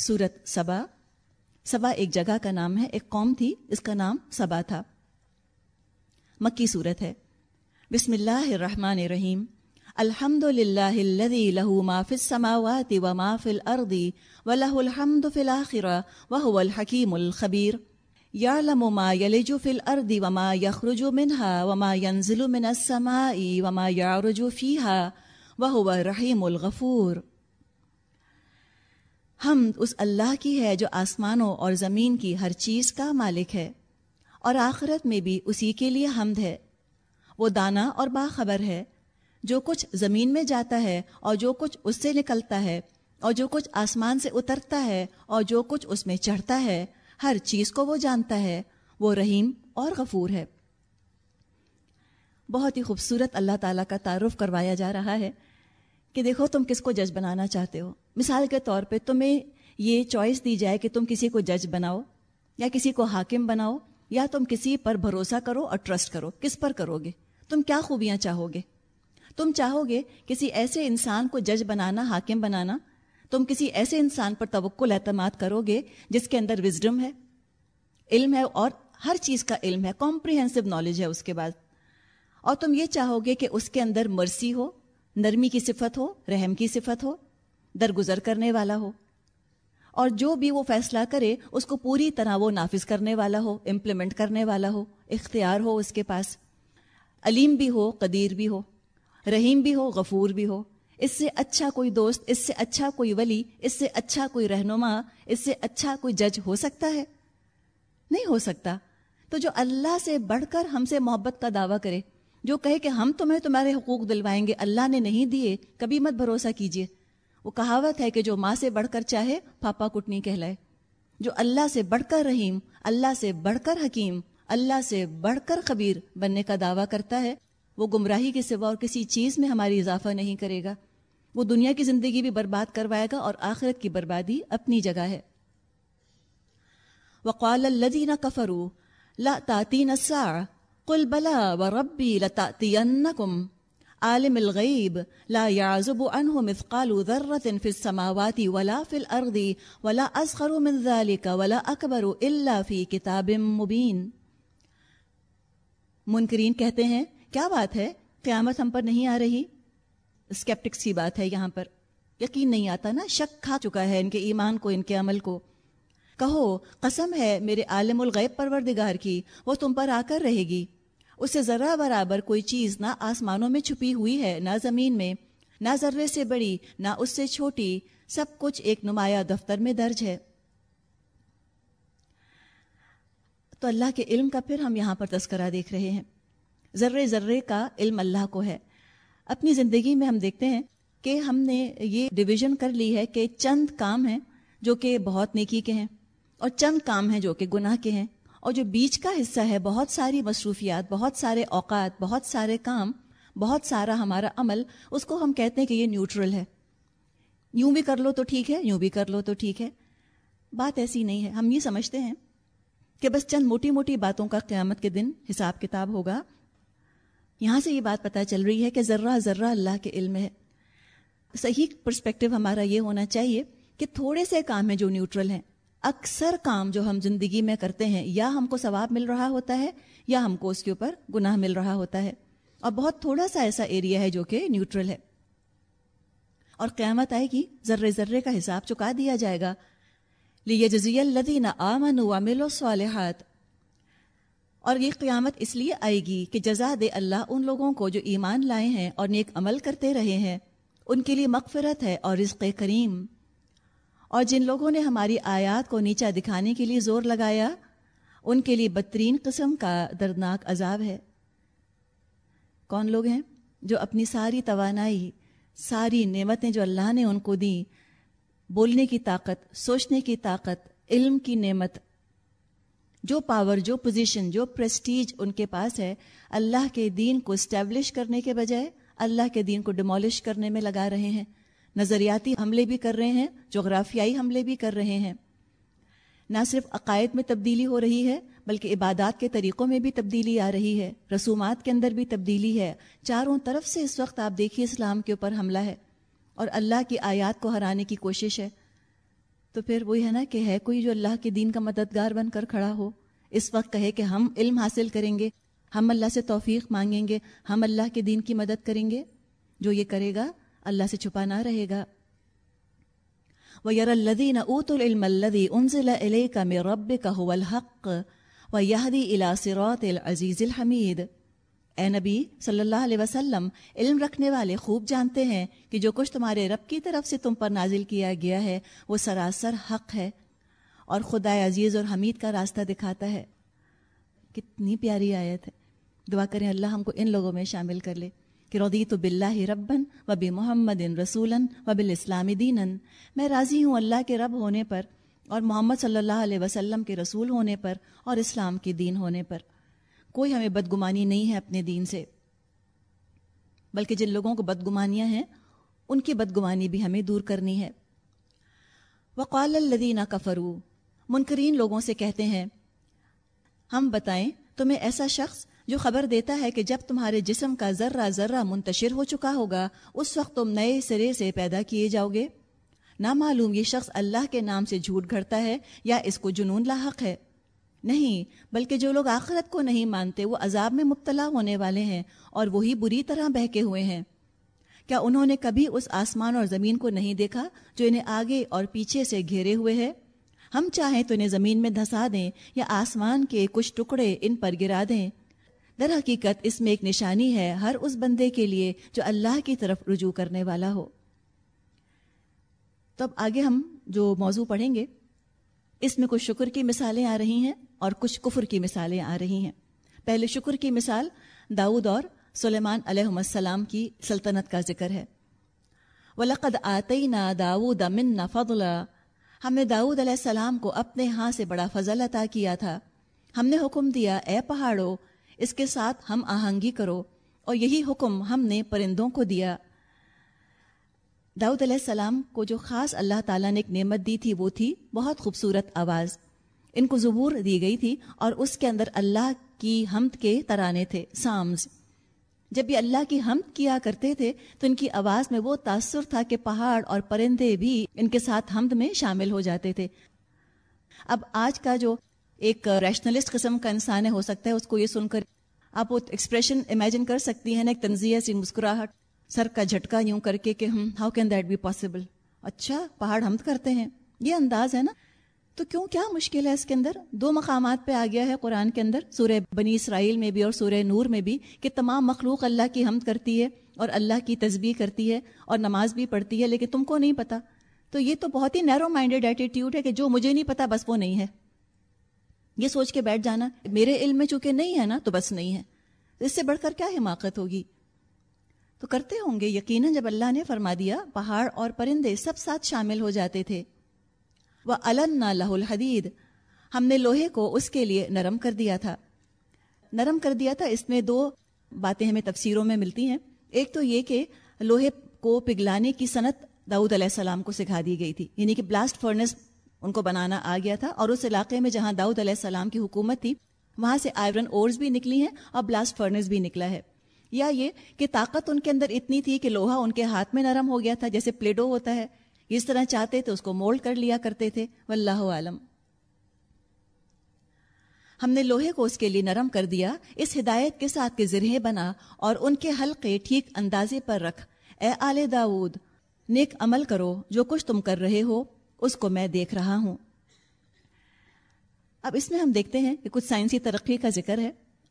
سورت سبا۔ سبا ایک جگہ کا نام ہے، ایک قوم تھی، اس کا نام سبا تھا۔ مکی صورت ہے۔ بسم اللہ الرحمن الرحیم۔ الحمد للہ الذي له ما في السماوات وما في الارض وله الحمد في الاخره وهو الحكيم الخبير يعلم ما يلج في الارض وما يخرج منها وما ينزل من السماء وما يعرج فيها وهو الرحيم الغفور۔ حمد اس اللہ کی ہے جو آسمانوں اور زمین کی ہر چیز کا مالک ہے، اور آخرت میں بھی اسی کے لیے حمد ہے۔ وہ دانا اور باخبر ہے۔ جو کچھ زمین میں جاتا ہے اور جو کچھ اس سے نکلتا ہے، اور جو کچھ آسمان سے اترتا ہے اور جو کچھ اس میں چڑھتا ہے، ہر چیز کو وہ جانتا ہے۔ وہ رحیم اور غفور ہے۔ بہت ہی خوبصورت اللہ تعالیٰ کا تعارف کروایا جا رہا ہے۔ کہ دیکھو تم کس کو جج بنانا چاہتے ہو۔ مثال کے طور پہ تمہیں یہ چوائس دی جائے کہ تم کسی کو جج بناؤ یا کسی کو حاکم بناؤ یا تم کسی پر بھروسہ کرو اور ٹرسٹ کرو۔ کس پر کرو گے تم کیا خوبیاں چاہو گے تم چاہو گے کسی ایسے انسان کو جج بنانا، حاکم بنانا۔ تم کسی ایسے انسان پر توقل اعتماد کرو گے جس کے اندر وزڈم ہے، علم ہے اور ہر چیز کا علم ہے۔ کمپریہنسو نالج ہے اس کے بعد۔ اور تم یہ چاہو گے کہ اس کے اندر مرسی ہو نرمی کی صفت ہو، رحم کی صفت ہو، درگزر کرنے والا ہو۔ اور جو بھی وہ فیصلہ کرے، اس کو پوری طرح وہ نافذ کرنے والا ہو امپلیمنٹ کرنے والا ہو، اختیار ہو اس کے پاس۔ علیم بھی ہو، قدیر بھی ہو، رحیم بھی ہو، غفور بھی ہو۔ اس سے اچھا کوئی دوست، اس سے اچھا کوئی ولی، اس سے اچھا کوئی رہنما، اس سے اچھا کوئی جج ہو سکتا ہے؟ نہیں ہو سکتا۔ تو جو اللہ سے بڑھ کر ہم سے محبت کا دعویٰ کرے جو کہے کہ ہم تمہیں تمہارے حقوق دلوائیں گے، اللہ نے نہیں دیے، کبھی مت بھروسہ کیجیے۔ وہ کہاوت ہے کہ جو ماں سے بڑھ کر چاہے، پاپا کٹنی کہلائے۔ جو اللہ سے بڑھ کر رحیم، اللہ سے بڑھ کر حکیم، اللہ سے بڑھ کر خبیر بننے کا دعویٰ کرتا ہے، وہ گمراہی کے سوا اور کسی چیز میں ہماری اضافہ نہیں کرے گا۔ وہ دنیا کی زندگی بھی برباد کروائے گا اور آخرت کی بربادی اپنی جگہ ہے۔ وقال الذين كفروا لا تاتين الساعه قل بلا وربي لتاتينكم عالم الغيب لا يعزب عنه مثقال ذره في السماوات ولا في الارض ولا اصغر من ذلك ولا اكبر الا في كتاب مبين. منکرین کہتے ہیں، کیا بات ہے؟ قیامت ہم پر نہیں آ رہی؟ اسکیپٹکس کی بات ہے یہاں پر۔ یقین نہیں آتا نا، شک کھا چکا ہے ان کے ایمان کو، ان کے عمل کو۔ کہو، قسم ہے میرے عالم الغیب پروردگار کی، وہ تم پر آ کر رہے گی۔ اسے ذرا برابر کوئی چیز نہ آسمانوں میں چھپی ہوئی ہے، نہ زمین میں، نہ ذرے سے بڑی، نہ اس سے چھوٹی، سب کچھ ایک نمایاں دفتر میں درج ہے۔ تو اللہ کے علم کا پھر ہم یہاں پر تذکرہ دیکھ رہے ہیں۔ ذرے ذرے کا علم اللہ کو ہے۔ اپنی زندگی میں ہم دیکھتے ہیں کہ ہم نے یہ ڈویژن کر لی ہے کہ چند کام ہیں جو کہ بہت نیکی کے ہیں اور چند کام ہیں جو کہ گناہ کے ہیں۔ اور جو بیچ کا حصہ ہے، بہت ساری مصروفیات، بہت سارے اوقات، بہت سارے کام، بہت سارا ہمارا عمل، اس کو ہم کہتے ہیں کہ یہ نیوٹرل ہے۔ یوں بھی کر لو تو ٹھیک ہے، یوں بھی کر لو تو ٹھیک ہے۔ بات ایسی نہیں ہے۔ ہم یہ سمجھتے ہیں کہ بس چند موٹی موٹی باتوں کا قیامت کے دن حساب کتاب ہوگا۔ یہاں سے یہ بات پتہ چل رہی ہے کہ ذرہ ذرہ اللہ کے علم ہے۔ صحیح پرسپیکٹو ہمارا یہ ہونا چاہیے کہ تھوڑے سے کام ہیں جو نیوٹرل ہیں۔ اکثر کام جو ہم زندگی میں کرتے ہیں، یا ہم کو ثواب مل رہا ہوتا ہے، یا ہم کو اس کے اوپر گناہ مل رہا ہوتا ہے۔ اور بہت تھوڑا سا ایسا ایریا ہے جو کہ نیوٹرل ہے۔ اور قیامت آئے گی، ذرے ذرے کا حساب چکا دیا جائے گا۔ لیے جزی الدین آمن و صالحات اور یہ قیامت اس لیے آئے گی کہ جزا دے اللہ ان لوگوں کو جو ایمان لائے ہیں اور نیک عمل کرتے رہے ہیں۔ ان کے لیے مغفرت ہے اور رزق کریم۔ اور جن لوگوں نے ہماری آیات کو نیچا دکھانے کے لیے زور لگایا، ان کے لیے بدترین قسم کا دردناک عذاب ہے۔ کون لوگ ہیں جو اپنی ساری توانائی، ساری نعمتیں جو اللہ نے ان کو دیں، بولنے کی طاقت، سوچنے کی طاقت، علم کی نعمت، جو پاور، جو پوزیشن، جو پریسٹیج ان کے پاس ہے، اللہ کے دین کو اسٹیبلش کرنے کے بجائے، اللہ کے دین کو ڈیمولش کرنے میں لگا رہے ہیں۔ نظریاتی حملے بھی کر رہے ہیں، جغرافیائی حملے بھی کر رہے ہیں۔ نہ صرف عقائد میں تبدیلی ہو رہی ہے، بلکہ عبادات کے طریقوں میں بھی تبدیلی آ رہی ہے۔ رسومات کے اندر بھی تبدیلی ہے۔ چاروں طرف سے اس وقت آپ دیکھیے اسلام کے اوپر حملہ ہے اور اللہ کی آیات کو ہرانے کی کوشش ہے۔ تو پھر وہی ہے نا کہ ہے کوئی جو اللہ کے دین کا مددگار بن کر کھڑا ہو، اس وقت کہے کہ ہم علم حاصل کریں گے، ہم اللہ سے توفیق مانگیں گے، ہم اللہ کے دین کی مدد کریں گے، جو یہ کرے گا اللہ سے چھپا نہ رہے گا۔ وَيَرَ الَّذِينَ أُوتُوا الْعِلْمَ الَّذِي أُنزِلَ إِلَيْكَ مِن رَبِّكَ هُوَ الْحَقِّ وَيَهْدِي إِلَى صِرَاطِ الْعَزِيزِ الْحَمِيدِ۔ اے نبی صلی اللہ علیہ وسلم، علم رکھنے والے خوب جانتے ہیں کہ جو کچھ تمہارے رب کی طرف سے تم پر نازل کیا گیا ہے، وہ سراسر حق ہے۔ اور خدا عزیز اور حمید کا راستہ دکھاتا ہے۔ کتنی پیاری آیت ہے۔ دعا کریں اللہ ہم کو ان لوگوں میں شامل کر لے۔ کہ ردی تو بلّہ ربن و بے محمد ان رسول و بال اسلامی دین میں راضی ہوں اللہ کے رب ہونے پر اور محمد صلی اللہ علیہ وسلم کے رسول ہونے پر اور اسلام کے دین ہونے پر۔ کوئی ہمیں بدگمانی نہیں ہے اپنے دین سے۔ بلکہ جن لوگوں کو بدگمانیاں ہیں، ان کی بدگمانی بھی ہمیں دور کرنی ہے۔ وقال الدینہ کفرو منکرین لوگوں سے کہتے ہیں، ہم بتائیں تمہیں ایسا شخص جو خبر دیتا ہے کہ جب تمہارے جسم کا ذرہ ذرہ منتشر ہو چکا ہوگا، اس وقت تم نئے سرے سے پیدا کیے جاؤ گے۔ نہ معلوم یہ شخص اللہ کے نام سے جھوٹ گھڑتا ہے یا اس کو جنون لاحق ہے؟ نہیں، بلکہ جو لوگ آخرت کو نہیں مانتے، وہ عذاب میں مبتلا ہونے والے ہیں اور وہی بری طرح بہکے ہوئے ہیں۔ کیا انہوں نے کبھی اس آسمان اور زمین کو نہیں دیکھا جو انہیں آگے اور پیچھے سے گھیرے ہوئے ہے؟ ہم چاہیں تو انہیں زمین میں دھسا دیں یا آسمان کے کچھ ٹکڑے ان پر گرا دیں۔ در حقیقت اس میں ایک نشانی ہے ہر اس بندے کے لیے جو اللہ کی طرف رجوع کرنے والا ہو۔ تو اب آگے ہم جو موضوع پڑھیں گے، اس میں کچھ شکر کی مثالیں آ رہی ہیں اور کچھ کفر کی مثالیں آ رہی ہیں۔ پہلے شکر کی مثال داؤد اور سلیمان علیہ السلام کی سلطنت کا ذکر ہے۔ وَلَقَدْ آتَيْنَا دَاوُدَ مِنَّا فَضْلًا۔ ہم نے داؤد علیہ السلام کو اپنے ہاں سے بڑا فضل عطا کیا تھا۔ ہم نے حکم دیا، اے پہاڑو اس کے ساتھ ہم آہنگی کرو اور یہی حکم ہم نے پرندوں کو دیا۔ داؤد علیہ السلام کو جو خاص اللہ تعالیٰ نے ایک نعمت دی تھی وہ تھی بہت خوبصورت آواز۔ ان کو زبور دی گئی تھی اور اس کے اندر اللہ کی حمد کے ترانے تھے سامز جب یہ اللہ کی حمد کیا کرتے تھے تو ان کی آواز میں وہ تاثر تھا کہ پہاڑ اور پرندے بھی ان کے ساتھ حمد میں شامل ہو جاتے تھے۔ اب آج کا جو ایک ریشنلسٹ قسم کا انسان ہے، ہو سکتا ہے اس کو یہ سن کر آپ وہ ایکسپریشن امیجن کر سکتی ہیں نا ایک تنزیہ سی مسکراہٹ، سر کا جھٹکا یوں کر کے کہ، ہم how can that be possible اچھا پہاڑ حمد کرتے ہیں۔ یہ انداز ہے نا؟ تو کیوں، کیا مشکل ہے اس کے اندر؟ دو مقامات پہ آ گیا ہے قرآن کے اندر، سورہ بنی اسرائیل میں بھی اور سورہ نور میں بھی، کہ تمام مخلوق اللہ کی حمد کرتی ہے اور اللہ کی تسبیح کرتی ہے اور نماز بھی پڑھتی ہے، لیکن تم کو نہیں پتا۔ تو یہ تو بہت ہی نیرو مائنڈیڈ ایٹیٹیوڈ ہے کہ جو مجھے نہیں پتا، بس وہ نہیں ہے۔ یہ سوچ کے بیٹھ جانا میرے علم میں چونکہ نہیں ہے نا تو بس نہیں ہے۔ اس سے بڑھ کر کیا حماقت ہوگی؟ تو کرتے ہوں گے، یقیناً جب اللہ نے فرما دیا، پہاڑ اور پرندے سب ساتھ شامل ہو جاتے تھے۔ وہ النا لہ الحدید ہم نے لوہے کو اس کے لیے نرم کر دیا تھا۔ نرم کر دیا تھا، اس میں دو باتیں ہمیں تفسیروں میں ملتی ہیں۔ ایک تو یہ کہ لوہے کو پگھلانے کی صنعت داؤد علیہ السلام کو سکھا دی گئی تھی یعنی کہ بلاسٹ فرنس ان کو بنانا آ گیا تھا اور اس علاقے میں جہاں داؤد علیہ السلام کی حکومت تھی، وہاں سے آئرن اورز بھی نکلی ہیں اور بلاسٹ فرنس بھی نکلا ہے۔ یا یہ کہ طاقت ان کے اندر اتنی تھی کہ لوہا ان کے ہاتھ میں نرم ہو گیا تھا، جیسے پلیڈو ہوتا ہے۔ اس طرح چاہتے تھے اس کو مولڈ کر لیا کرتے تھے۔ واللہ عالم۔ ہم نے لوہے کو اس کے لیے نرم کر دیا، اس ہدایت کے ساتھ کے ذریعے بنا اور ان کے حلقے ٹھیک اندازے پر رکھ۔ اے آل داود نیک عمل کرو جو کچھ تم کر رہے ہو۔ اس کو میں دیکھ رہا ہوں۔ اب اس میں ہم دیکھتے ہیں کہ کچھ سائنسی ترقی کا ذکر ہے۔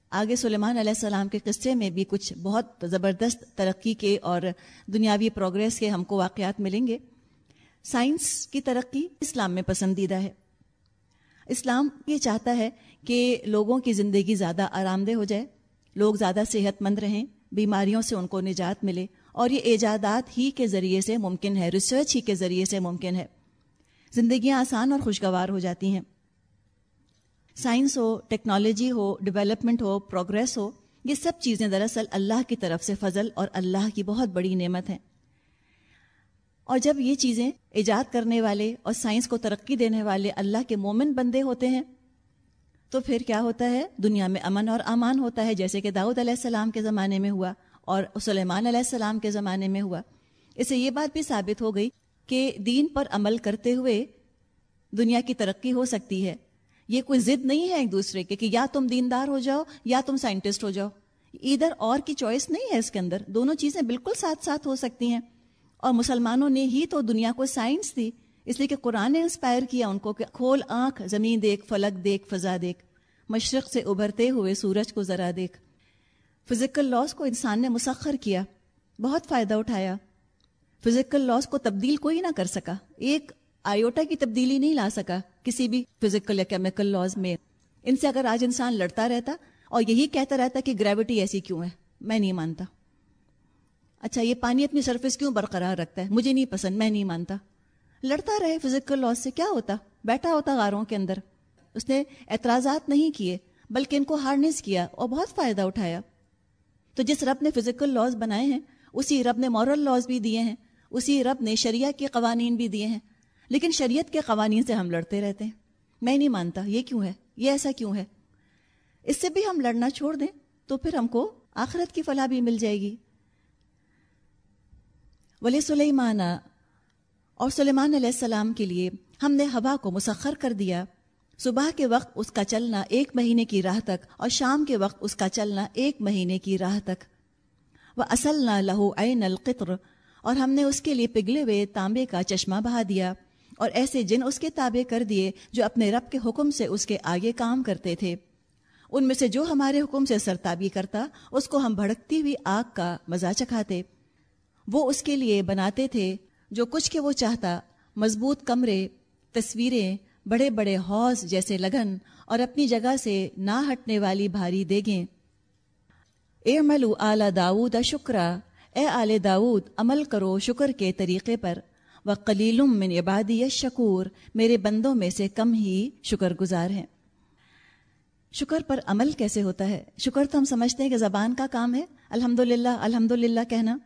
آگے سلیمان علیہ السلام کے قصے میں بھی کچھ بہت زبردست ترقی کے اور دنیاوی پروگریس کے ہم کو واقعات ملیں گے۔ سائنس کی ترقی اسلام میں پسندیدہ ہے۔ اسلام یہ چاہتا ہے کہ لوگوں کی زندگی زیادہ آرام دہ ہو جائے۔ لوگ زیادہ صحت مند رہیں، بیماریوں سے ان کو نجات ملے۔ اور یہ ایجادات ہی کے ذریعے سے ممکن ہے ریسرچ ہی کے ذریعے سے ممکن ہے۔ زندگیاں آسان اور خوشگوار ہو جاتی ہیں۔ سائنس ہو، ٹیکنالوجی ہو، ڈیولپمنٹ ہو پروگرس ہو، یہ سب چیزیں دراصل اللہ کی طرف سے فضل اور اللہ کی بہت بڑی نعمت ہیں۔ اور جب یہ چیزیں ایجاد کرنے والے اور سائنس کو ترقی دینے والے اللہ کے مومن بندے ہوتے ہیں، تو پھر کیا ہوتا ہے؟ دنیا میں امن اور امان ہوتا ہے، جیسے کہ داؤد علیہ السلام کے زمانے میں ہوا اور سلیمان علیہ السلام کے زمانے میں ہوا۔ اسے یہ بات بھی ثابت ہو گئی کہ دین پر عمل کرتے ہوئے دنیا کی ترقی ہو سکتی ہے۔ یہ کوئی ضد نہیں ہے ایک دوسرے کے کہ یا تم دیندار ہو جاؤ یا تم سائنٹسٹ ہو جاؤ۔ ادھر اور کی چوائس نہیں ہے اس کے اندر۔ دونوں چیزیں بالکل ساتھ ساتھ ہو سکتی ہیں۔ اور مسلمانوں نے ہی تو دنیا کو سائنس دی، اس لیے کہ قرآن نے انسپائر کیا ان کو کہ کھول آنکھ، زمین دیکھ، فلک دیکھ، فضا دیکھ۔ مشرق سے ابھرتے ہوئے سورج کو ذرا دیکھ۔ فزیکل لاس کو انسان نے مسخر کیا، بہت فائدہ اٹھایا۔ فزیکل لاس کو تبدیل کوئی نہ کر سکا۔ ایک آئیوٹا کی تبدیلی نہیں لا سکا کسی بھی فزیکل یا کیمیکل لاز میں۔ ان سے اگر آج انسان لڑتا رہتا اور یہی کہتا رہتا کہ گریوٹی ایسی کیوں ہے؟ میں نہیں مانتا۔ اچھا یہ پانی اپنی سرفیس کیوں برقرار رکھتا ہے؟ مجھے نہیں پسند، میں نہیں مانتا۔ لڑتا رہے فزیکل لاس سے کیا ہوتا؟ بیٹھا ہوتا غاروں کے اندر۔ اس نے اعتراضات نہیں کیے، بلکہ ان کو ہارنس کیا اور بہت فائدہ اٹھایا۔ تو جس رب نے فزیکل لاز بنائے ہیں، اسی رب نے مورل لاز بھی دیے ہیں۔ اسی رب نے شریعہ کے قوانین بھی دیے ہیں۔ لیکن شریعت کے قوانین سے ہم لڑتے رہتے ہیں۔ میں نہیں مانتا، یہ کیوں ہے؟ یہ ایسا کیوں ہے؟ اس سے بھی ہم لڑنا چھوڑ دیں تو پھر ہم کو آخرت کی فلاح بھی مل جائے گی۔ ولی سلیمانہ اور سلیمان علیہ السلام کے لیے ہم نے ہوا کو مسخر کر دیا۔ صبح کے وقت اس کا چلنا ایک مہینے کی راہ تک اور شام کے وقت اس کا چلنا ایک مہینے کی راہ تک۔ وہ اصل نہ لہو عین القطر اور ہم نے اس کے لیے پگھلے ہوئے تانبے کا چشمہ بہا دیا اور ایسے جن اس کے تابع کر دیے جو اپنے رب کے حکم سے اس کے آگے کام کرتے تھے۔ ان میں سے جو ہمارے حکم سے سرتابی کرتا، اس کو ہم بھڑکتی ہوئی آگ کا مزہ چکھاتے۔ وہ اس کے لیے بناتے تھے جو کچھ کے وہ چاہتا، مضبوط کمرے، تصویریں، بڑے بڑے حوض جیسے لگن اور اپنی جگہ سے نہ ہٹنے والی بھاری دیگیں۔ اے ملو اعلی داود شکرا۔ اے آل داود، عمل کرو شکر کے طریقے پر۔ وہ کلیلم من عبادی شکور میرے بندوں میں سے کم ہی شکر گزار ہیں۔ شکر پر عمل کیسے ہوتا ہے؟ شکر تو ہم سمجھتے ہیں کہ زبان کا کام ہے۔ الحمد للہ الحمد للہ کہنا۔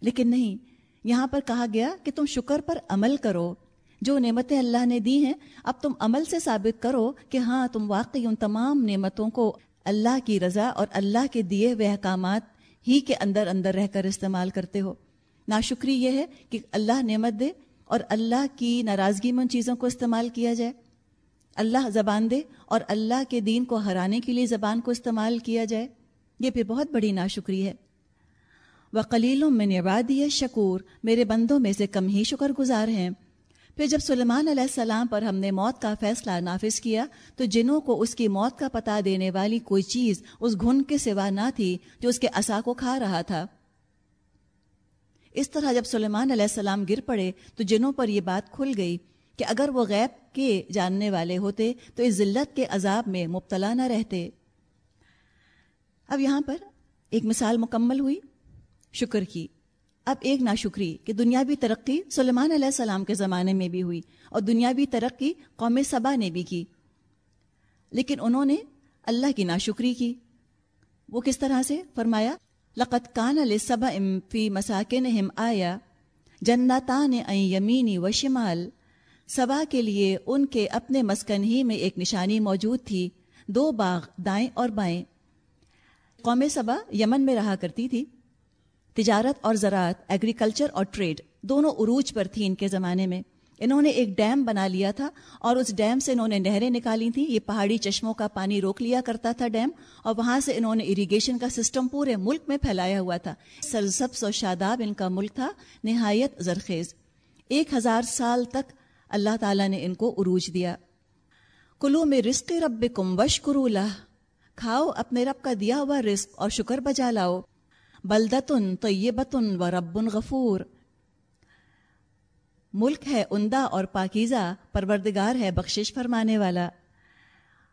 لیکن نہیں، یہاں پر کہا گیا کہ تم شکر پر عمل کرو۔ جو نعمتیں اللہ نے دی ہیں، اب تم عمل سے ثابت کرو کہ ہاں تم واقعی ان تمام نعمتوں کو اللہ کی رضا اور اللہ کے دیے ہوئے احکامات ہی کے اندر اندر رہ کر استعمال کرتے ہو۔ ناشکری یہ ہے کہ اللہ نعمت دے اور اللہ کی ناراضگی میں ان چیزوں کو استعمال کیا جائے۔ اللہ زبان دے اور اللہ کے دین کو ہرانے کے لیے زبان کو استعمال کیا جائے۔ یہ پھر بہت بڑی ناشکری ہے۔ وہ کلیلوں میں نبادی شکور، میرے بندوں میں سے کم ہی شکر گزار ہیں۔ پھر جب سلیمان علیہ السلام پر ہم نے موت کا فیصلہ نافذ کیا، تو جنوں کو اس کی موت کا پتہ دینے والی کوئی چیز اس گھن کے سوا نہ تھی جو اس کے عصا کو کھا رہا تھا۔ اس طرح جب سلیمان علیہ السلام گر پڑے، تو جنوں پر یہ بات کھل گئی کہ اگر وہ غیب کے جاننے والے ہوتے، تو اس ذلت کے عذاب میں مبتلا نہ رہتے۔ اب یہاں پر ایک مثال مکمل ہوئی۔ شکر کی۔ اب ایک ناشکری کہ دنیاوی ترقی سلیمان علیہ السلام کے زمانے میں بھی ہوئی اور دنیاوی ترقی قوم صبا نے بھی کی۔ لیکن انہوں نے اللہ کی ناشکری کی۔ وہ کس طرح سے؟ فرمایا لقت کان صبا فی مساکن آیا جنتان یمینی و شمال۔ صبا کے لیے ان کے اپنے مسکن ہی میں ایک نشانی موجود تھی، دو باغ دائیں اور بائیں۔ قوم صبا یمن میں رہا کرتی تھی۔ تجارت اور زراعت ایگریکلچر اور ٹریڈ دونوں عروج پر تھی ان کے زمانے میں۔ انہوں نے ایک ڈیم بنا لیا تھا اور اس ڈیم سے انہوں نے نہریں نکالی تھیں۔ یہ پہاڑی چشموں کا پانی روک لیا کرتا تھا ڈیم اور وہاں سے انہوں نے اریگیشن کا سسٹم پورے ملک میں پھیلایا ہوا تھا۔ سرسبس و شاداب ان کا ملک تھا، نہایت زرخیز۔ ایک ہزار سال تک اللہ تعالیٰ نے ان کو عروج دیا۔ کلو میں رزق رب کم وش کرو کھاؤ، اپنے رب کا دیا ہوا رزق اور شکر بجا لاؤ۔ بلدتن، طیبتن و رب غفور۔ ملک ہے عمدہ اور پاکیزہ، پروردگار ہے بخشش فرمانے والا۔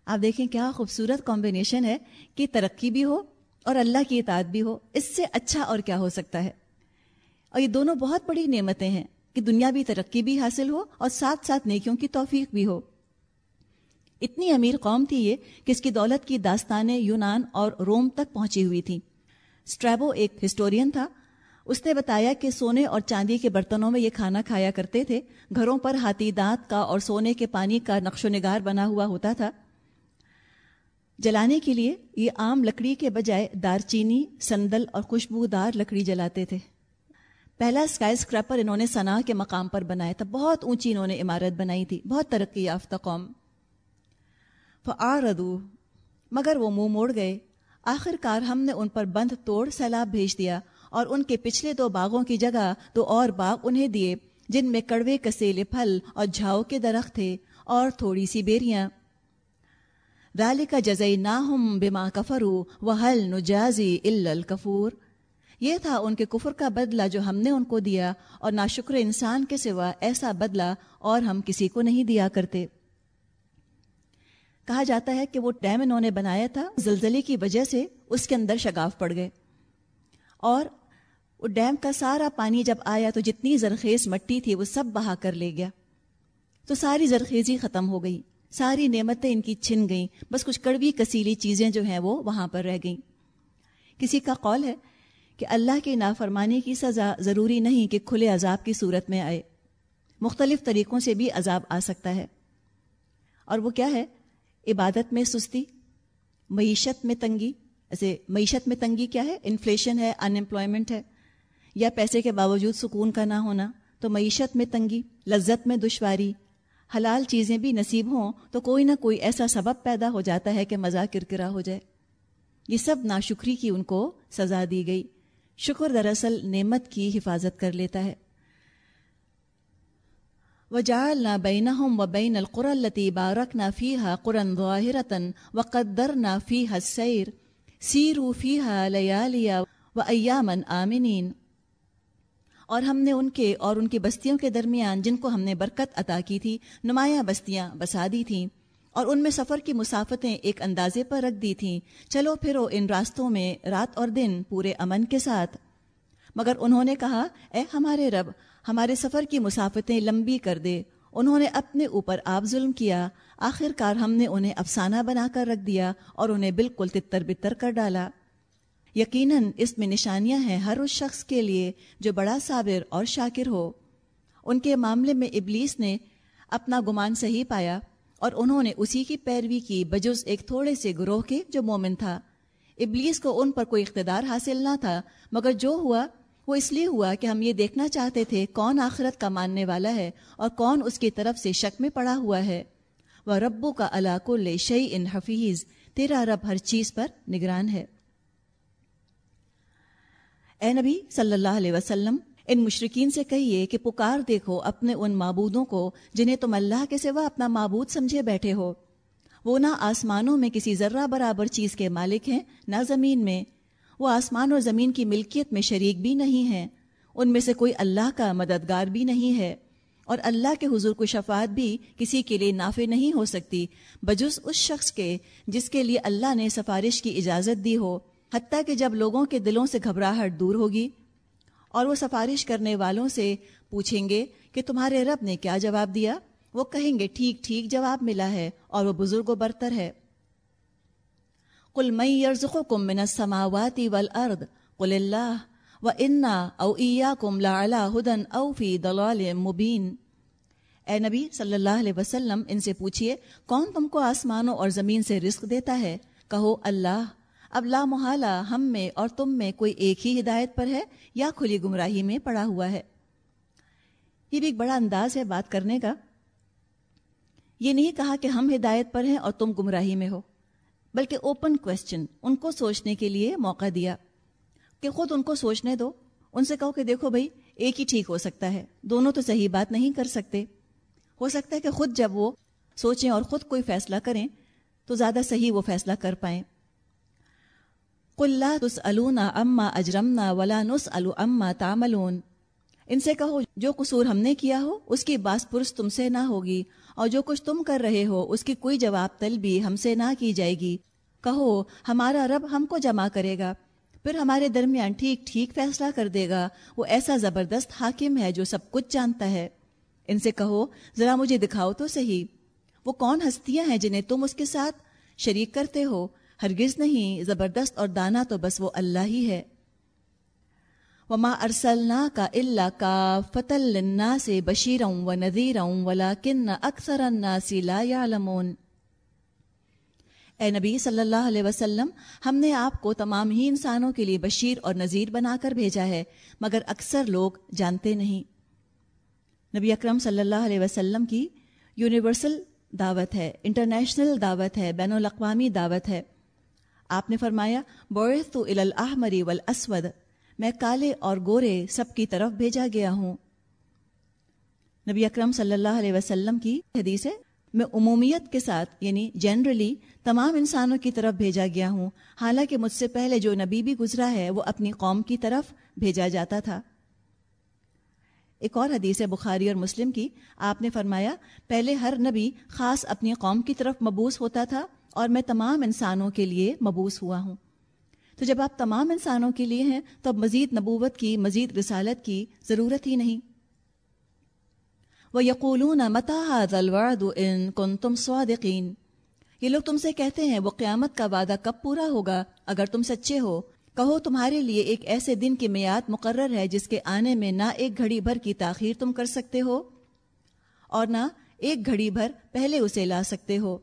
آپ دیکھیں کیا خوبصورت کمبینیشن ہے کہ ترقی بھی ہو اور اللہ کی اطاعت بھی ہو۔ اس سے اچھا اور کیا ہو سکتا ہے؟ اور یہ دونوں بہت بڑی نعمتیں ہیں کہ دنیا بھی ترقی بھی حاصل ہو اور ساتھ ساتھ نیکیوں کی توفیق بھی ہو۔ اتنی امیر قوم تھی یہ کہ اس کی دولت کی داستانیں یونان اور روم تک پہنچی ہوئی تھیں۔ اسٹریبو ایک ہسٹورین تھا۔ اس نے بتایا کہ سونے اور چاندی کے برتنوں میں یہ کھانا کھایا کرتے تھے۔ گھروں پر ہاتھی دانت کا اور سونے کے پانی کا نقش و نگار بنا ہوا ہوتا تھا۔ جلانے کے لیے یہ عام لکڑی کے بجائے دار چینی سندل اور خوشبودار لکڑی جلاتے تھے۔ پہلا اسکائی اسکریپر انہوں نے سنا کے مقام پر بنایا تھا۔ بہت اونچی انہوں نے عمارت بنائی تھی۔ بہت ترقی یافتہ قوم۔ فعردو مگر وہ منہ موڑ گئے۔ آخر کار ہم نے ان پر بند توڑ سیلاب بھیج دیا اور ان کے پچھلے دو باغوں کی جگہ دو اور باغ انہیں دیے، جن میں کڑوے، کسیلے، پھل اور جھاؤ کے درخت تھے اور تھوڑی سی بیریاں۔ دال کا جزئی نہ ہم بیما کفرو و حل نجازی الکفور۔ یہ تھا ان کے کفر کا بدلہ جو ہم نے ان کو دیا اور ناشکر انسان کے سوا ایسا بدلہ اور ہم کسی کو نہیں دیا کرتے۔ کہا جاتا ہے کہ وہ ڈیم انہوں نے بنایا تھا، زلزلے کی وجہ سے اس کے اندر شگاف پڑ گئے۔ اور وہ ڈیم کا سارا پانی جب آیا تو جتنی زرخیز مٹی تھی وہ سب بہا کر لے گیا۔ تو ساری زرخیزی ختم ہو گئی۔ ساری نعمتیں ان کی چھن گئیں۔ بس کچھ کڑوی کسیلی چیزیں جو ہیں وہ وہاں پر رہ گئیں۔ کسی کا قول ہے کہ اللہ کی نافرمانی کی سزا ضروری نہیں کہ کھلے عذاب کی صورت میں آئے۔ مختلف طریقوں سے بھی عذاب آ سکتا ہے۔ اور وہ کیا ہے؟ عبادت میں سستی؟ معیشت میں تنگی؟ ایسے معیشت میں تنگی کیا ہے؟ انفلیشن ہے ان امپلائمنٹ ہے، یا پیسے کے باوجود سکون کا نہ ہونا؟ تو معیشت میں تنگی، لذت میں دشواری، حلال چیزیں بھی نصیب ہوں تو کوئی نہ کوئی ایسا سبب پیدا ہو جاتا ہے کہ مزہ کرکرا ہو جائے۔ یہ سب ناشکری کی ان کو سزا دی گئی۔ شکر دراصل نعمت کی حفاظت کر لیتا ہے۔ وجعلنا بينهم وبين القرى التي باركنا فيها قرى ظاهرة وقدرنا فيها السير. سیروا فيها ليالي وأياما آمنين. اور ہم نے ان کے اور ان کی بستیوں کے درمیان جن کو ہم نے برکت عطا کی تھی، نمایاں بستیاں بسا دی تھیں۔ اور ان میں سفر کی مسافتیں ایک اندازے پر رکھ دی تھیں۔ چلو پھرو ان راستوں میں رات اور دن پورے امن کے ساتھ۔ مگر انہوں نے کہا، اے ہمارے رب ہمارے سفر کی مسافتیں لمبی کر دے۔ انہوں نے اپنے اوپر آپ ظلم کیا۔ آخر کار ہم نے انہیں افسانہ بنا کر رکھ دیا اور انہیں بالکل تتر بتر کر ڈالا۔ یقیناً اس میں نشانیاں ہیں ہر اس شخص کے لیے جو بڑا صابر اور شاکر ہو۔ ان کے معاملے میں ابلیس نے اپنا گمان صحیح پایا اور انہوں نے اسی کی پیروی کی بجز ایک تھوڑے سے گروہ کے جو مومن تھا۔ ابلیس کو ان پر کوئی اقتدار حاصل نہ تھا، مگر جو ہوا وہ اس لیے ہوا کہ ہم یہ دیکھنا چاہتے تھے کون آخرت کا ماننے والا ہے اور کون اس کی طرف سے شک میں پڑا ہوا ہے۔ وہ ربو کا علاق لے شعی ان حفیظ۔ تیرا رب ہر چیز پر نگران ہے۔ اے نبی صلی اللہ علیہ وسلم، ان مشرقین سے کہیے کہ پکار دیکھو اپنے ان معبودوں کو جنہیں تم اللہ کے سوا اپنا معبود سمجھے بیٹھے ہو۔ وہ نہ آسمانوں میں کسی ذرہ برابر چیز کے مالک ہیں، نہ زمین میں۔ وہ آسمان اور زمین کی ملکیت میں شریک بھی نہیں ہیں۔ ان میں سے کوئی اللہ کا مددگار بھی نہیں ہے۔ اور اللہ کے حضور کو شفاعت بھی کسی کے لیے نافع نہیں ہو سکتی۔ بجس اس شخص کے جس کے لیے اللہ نے سفارش کی اجازت دی ہو، حتیٰ کہ جب لوگوں کے دلوں سے گھبراہٹ دور ہوگی اور وہ سفارش کرنے والوں سے پوچھیں گے کہ تمہارے رب نے کیا جواب دیا؟ وہ کہیں گے، ٹھیک ٹھیک جواب ملا ہے اور وہ بزرگ و برتر ہے۔ کل مئی کم من سماواتی ول ارد کل اللہ و انا او کم لا ہدن او فی دلال مبین اے نبی صلی اللہ علیہ وسلم، ان سے پوچھئے، کون تم کو آسمانوں اور زمین سے رزق دیتا ہے؟ کہو، اللہ۔ اب لا محالہ ہم میں اور تم میں کوئی ایک ہی ہدایت پر ہے یا کھلی گمراہی میں پڑا ہوا ہے؟ یہ بھی ایک بڑا انداز ہے بات کرنے کا۔ یہ نہیں کہا کہ ہم ہدایت پر ہیں اور تم گمراہی میں ہو۔ بلکہ اوپن کوشچن ان کو سوچنے کے لیے موقع دیا کہ خود ان کو سوچنے دو۔ ان سے کہو کہ دیکھو بھائی، ایک ہی ٹھیک ہو سکتا ہے۔ دونوں تو صحیح بات نہیں کر سکتے۔ ہو سکتا ہے کہ خود جب وہ سوچیں اور خود کوئی فیصلہ کریں، تو زیادہ صحیح وہ فیصلہ کر پائیں۔ قلّہ تس النا اما اجرمنا ولا نس اما تاملون ان سے کہو، جو قصور ہم نے کیا ہو، اس کی باس پرس تم سے نہ ہوگی، اور جو کچھ تم کر رہے ہو، اس کی کوئی جواب تل بھی ہم سے نہ کی جائے گی۔ کہو، ہمارا رب ہم کو جمع کرے گا، پھر ہمارے درمیان ٹھیک ٹھیک فیصلہ کر دے گا، وہ ایسا زبردست حاکم ہے جو سب کچھ جانتا ہے۔ ان سے کہو، ذرا مجھے دکھاؤ تو صحیح، وہ کون ہستیاں ہیں جنہیں تم اس کے ساتھ شریک کرتے ہو؟ ہرگز نہیں، زبردست اور دانا تو بس وہ اللہ ہی ہے۔ وما ارسلنا کا اللہ کا فتل سے بشیروں و نذیروں ولا کن اکثر لا اے نبی صلی اللہ علیہ وسلم، ہم نے آپ کو تمام ہی انسانوں کے لیے بشیر اور نذیر بنا کر بھیجا ہے، مگر اکثر لوگ جانتے نہیں۔ نبی اکرم صلی اللہ علیہ وسلم کی یونیورسل دعوت ہے، انٹرنیشنل دعوت ہے، بین الاقوامی دعوت ہے۔ آپ نے فرمایا بوئے تو الاحمری والاسود میں کالے اور گورے سب کی طرف بھیجا گیا ہوں۔ نبی اکرم صلی اللہ علیہ وسلم کی حدیث ہے میں عمومیت کے ساتھ یعنی جنرلی تمام انسانوں کی طرف بھیجا گیا ہوں۔ حالانکہ مجھ سے پہلے جو نبی بھی گزرا ہے، وہ اپنی قوم کی طرف بھیجا جاتا تھا۔ ایک اور حدیث بخاری اور مسلم کی۔ آپ نے فرمایا، پہلے ہر نبی خاص اپنی قوم کی طرف مبوس ہوتا تھا اور میں تمام انسانوں کے لیے مبوس ہوا ہوں۔ تو جب آپ تمام انسانوں کے لیے ہیں، تو اب مزید نبوت کی، مزید رسالت کی ضرورت ہی نہیں۔ وہ یقولون متا ان کن تم سوادقین یہ لوگ تم سے کہتے ہیں وہ قیامت کا وعدہ کب پورا ہوگا؟ اگر تم سچے ہو، کہو تمہارے لیے ایک ایسے دن کی میعاد مقرر ہے جس کے آنے میں نہ ایک گھڑی بھر کی تاخیر تم کر سکتے ہو اور نہ ایک گھڑی بھر پہلے اسے لا سکتے ہو۔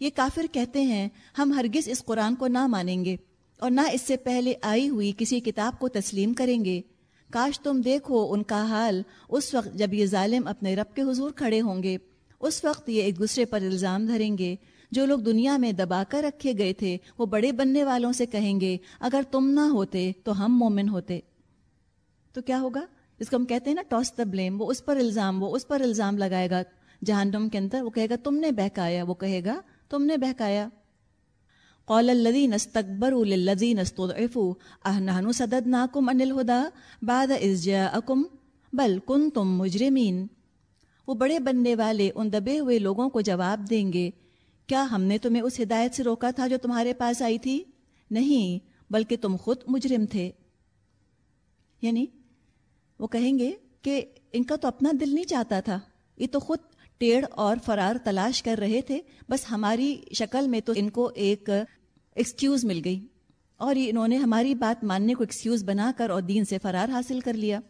یہ کافر کہتے ہیں، ہم ہرگز اس قرآن کو نہ مانیں گے اور نہ اس سے پہلے آئی ہوئی کسی کتاب کو تسلیم کریں گے۔ کاش تم دیکھو ان کا حال۔ اس وقت جب یہ ظالم اپنے رب کے حضور کھڑے ہوں گے، اس وقت یہ ایک دوسرے پر الزام دھریں گے۔ جو لوگ دنیا میں دبا کر رکھے گئے تھے، وہ بڑے بننے والوں سے کہیں گے، اگر تم نہ ہوتے تو ہم مومن ہوتے۔ تو کیا ہوگا؟ اس کو ہم کہتے ہیں نا ٹاس دا بلیم۔ وہ اس پر الزام، وہ اس پر الزام لگائے گا۔ جہنم کے اندر وہ کہے گا، تم نے بہکایا۔ وہ کہے گا، تم نے بہکایا۔ قول الذين استكبروا للذين استضعفوا اهنحن صددناكم عن الهدى بعد اذ جاءكم بل كنتم مجرمين۔ وہ بڑے بننے والے ان دبے ہوئے لوگوں کو جواب دیں گے، کیا ہم نے تمہیں اس ہدایت سے روکا تھا جو تمہارے پاس آئی تھی؟ نہیں، بلکہ تم خود مجرم تھے۔ یعنی وہ کہیں گے کہ ان کا تو اپنا دل نہیں چاہتا تھا، یہ تو خود ٹیڑھ اور فرار تلاش کر رہے تھے، بس ہماری شکل میں تو ان کو ایک ایکسکیوز مل گئی۔ اور انہوں نے ہماری بات ماننے کو ایکسکیوز بنا کر اور دین سے فرار حاصل کر لیا۔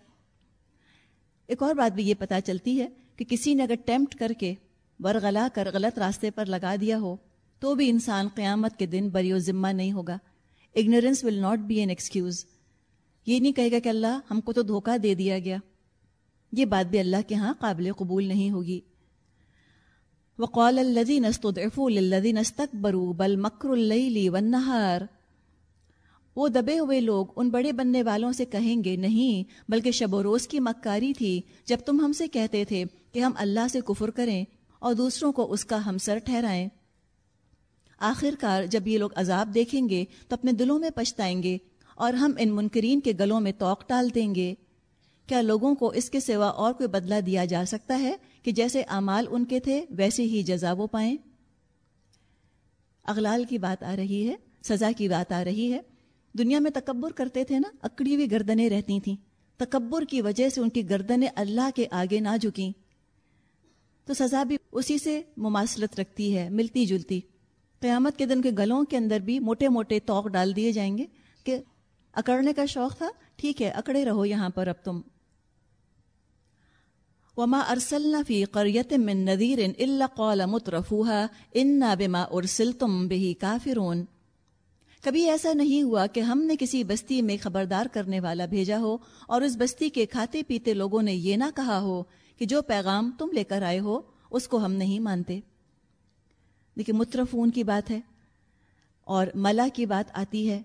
ایک اور بات بھی یہ پتا چلتی ہے کہ کسی نے اگر ٹیمپٹ کر کے ورغلا کر غلط راستے پر لگا دیا ہو، تو بھی انسان قیامت کے دن بری و ذمہ نہیں ہوگا۔ Ignorance will not be an excuse یہ نہیں کہے گا کہ اللہ ہم کو تو دھوکہ دے دیا گیا۔ یہ بات بھی اللہ کے ہاں قابل قبول نہیں ہوگی۔ وقال الذين استضعفوا للذين استكبروا بل مكر الليل والنهار. وہ دبے ہوئے لوگ ان بڑے بننے والوں سے کہیں گے نہیں، بلکہ شب و روز کی مکاری تھی، جب تم ہم سے کہتے تھے کہ ہم اللہ سے کفر کریں اور دوسروں کو اس کا ہمسر ٹھہرائیں۔ آخر کار جب یہ لوگ عذاب دیکھیں گے، تو اپنے دلوں میں پچھتائیں گے اور ہم ان منکرین کے گلوں میں توق ڈال دیں گے۔ کیا لوگوں کو اس کے سوا اور کوئی بدلہ دیا جا سکتا ہے کہ جیسے اعمال ان کے تھے ویسے ہی جزا وہ پائیں؟ اغلال کی بات آ رہی ہے، سزا کی بات آ رہی ہے۔ دنیا میں تکبر کرتے تھے نا، اکڑی ہوئی گردنیں رہتی تھیں۔ تکبر کی وجہ سے ان کی گردنیں اللہ کے آگے نہ جھکیں تو سزا بھی اسی سے مماثلت رکھتی ہے، ملتی جلتی۔ قیامت کے دن کے گلوں کے اندر بھی موٹے موٹے توق ڈال دیے جائیں گے کہ اکڑنے کا شوق تھا، ٹھیک ہے، اکڑے رہو یہاں پر اب تم۔ وما ارسلنا في قرية من نذير الا قال مترفوها انا بما ارسلتم به كافرون کبھی ایسا نہیں ہوا کہ ہم نے کسی بستی میں خبردار کرنے والا بھیجا ہو اور اس بستی کے کھاتے پیتے لوگوں نے یہ نہ کہا ہو کہ جو پیغام تم لے کر آئے ہو، اس کو ہم نہیں مانتے۔ دیکھیے، مترفون کی بات ہے اور ملا کی بات آتی ہے۔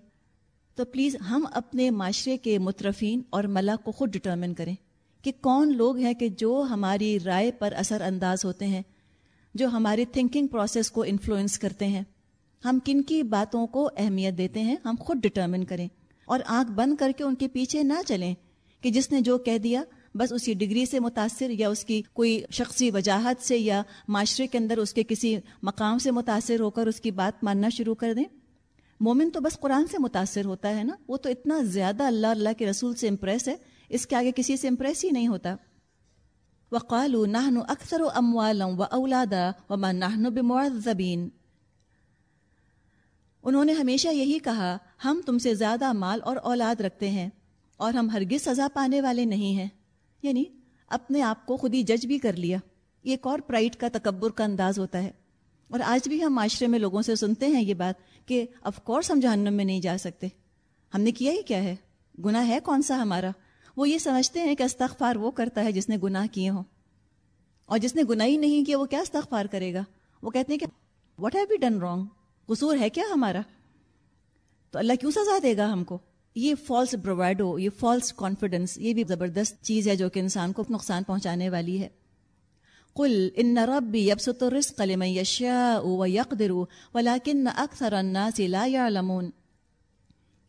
تو پلیز ہم اپنے معاشرے کے مترفین اور ملا کو خود ڈٹرمن کریں۔ کہ کون لوگ ہیں کہ جو ہماری رائے پر اثر انداز ہوتے ہیں، جو ہماری تھنکنگ پروسیس کو انفلوئنس کرتے ہیں۔ ہم کن کی باتوں کو اہمیت دیتے ہیں، ہم خود ڈٹرمن کریں۔ اور آنکھ بند کر کے ان کے پیچھے نہ چلیں کہ جس نے جو کہہ دیا، بس اسی ڈگری سے متاثر یا اس کی کوئی شخصی وجاہت سے یا معاشرے کے اندر اس کے کسی مقام سے متاثر ہو کر اس کی بات ماننا شروع کر دیں۔ مومن تو بس قرآن سے متاثر ہوتا ہے نا، وہ تو اتنا زیادہ اللہ اللہ کے رسول سے امپریس ہے اس کے آگے کسی سے امپریس ہی نہیں ہوتا۔ وقالو نہن اکثر و اموالم و اولادا و نہن بمعذبین انہوں نے ہمیشہ یہی کہا، ہم تم سے زیادہ مال اور اولاد رکھتے ہیں اور ہم ہرگز سزا پانے والے نہیں ہیں۔ یعنی اپنے آپ کو خود ہی جج بھی کر لیا۔ یہ ایک اور پرائٹ کا تکبر کا انداز ہوتا ہے۔ اور آج بھی ہم معاشرے میں لوگوں سے سنتے ہیں یہ بات کہ آف کورس ہم جہنم میں نہیں جا سکتے۔ ہم نے کیا ہی کیا ہے؟ گناہ ہے کون سا ہمارا؟ وہ یہ سمجھتے ہیں کہ استغفار وہ کرتا ہے جس نے گناہ کیے ہوں۔ اور جس نے گناہ ہی نہیں کیا وہ کیا استغفار کرے گا؟ وہ کہتے ہیں کہ what have we done wrong قصور ہے کیا ہمارا؟ تو اللہ کیوں سزا دے گا ہم کو؟ یہ فالس پرووائڈو یہ فالس کانفیڈنس یہ بھی زبردست چیز ہے جو کہ انسان کو نقصان پہنچانے والی ہے۔ کل ان ربی یبسط الرزق لمن يشاء ويقدر ولكن اکثر الناس لا يعلمون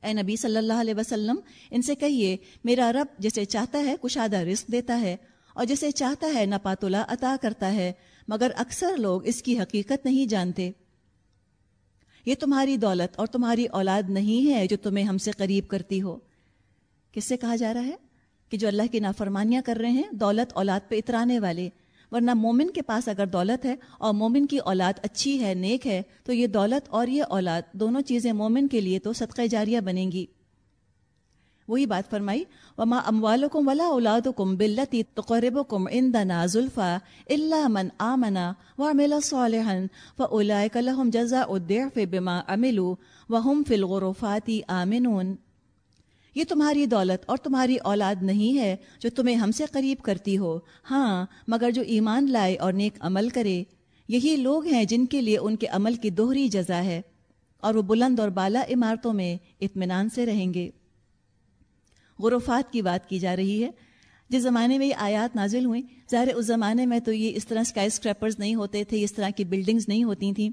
اے نبی صلی اللہ علیہ وسلم، ان سے کہیے، میرا رب جسے چاہتا ہے کشادہ رزق دیتا ہے اور جسے چاہتا ہے نپاتلا عطا کرتا ہے، مگر اکثر لوگ اس کی حقیقت نہیں جانتے۔ یہ تمہاری دولت اور تمہاری اولاد نہیں ہے جو تمہیں ہم سے قریب کرتی ہو۔ کس سے کہا جا رہا ہے؟ کہ جو اللہ کی نافرمانیاں کر رہے ہیں، دولت اولاد پہ اترانے والے۔ ورنہ مومن کے پاس اگر دولت ہے اور مومن کی اولاد اچھی ہے، نیک ہے، تو یہ دولت اور یہ اولاد دونوں چیزیں مومن کے لیے تو صدقہ جاریہ بنیں گی۔ وہی بات فرمائی، وما اموالکم ولا اولادکم باللتی تقربکم اندنا زلفا الا من آمنا وعمل صالحا فاولئک لهم جزاء الضعف بما عملوا وهم في الغرفات آمنون۔ یہ تمہاری دولت اور تمہاری اولاد نہیں ہے جو تمہیں ہم سے قریب کرتی ہو۔ ہاں مگر جو ایمان لائے اور نیک عمل کرے۔ یہی لوگ ہیں جن کے لیے ان کے عمل کی دوہری جزا ہے، اور وہ بلند اور بالا عمارتوں میں اطمینان سے رہیں گے۔ غرفات کی بات کی جا رہی ہے۔ جس زمانے میں یہ آیات نازل ہوئیں، ظاہر اس زمانے میں تو یہ اس طرح اسکائی اسکریپرز نہیں ہوتے تھے، اس طرح کی بلڈنگز نہیں ہوتی تھیں۔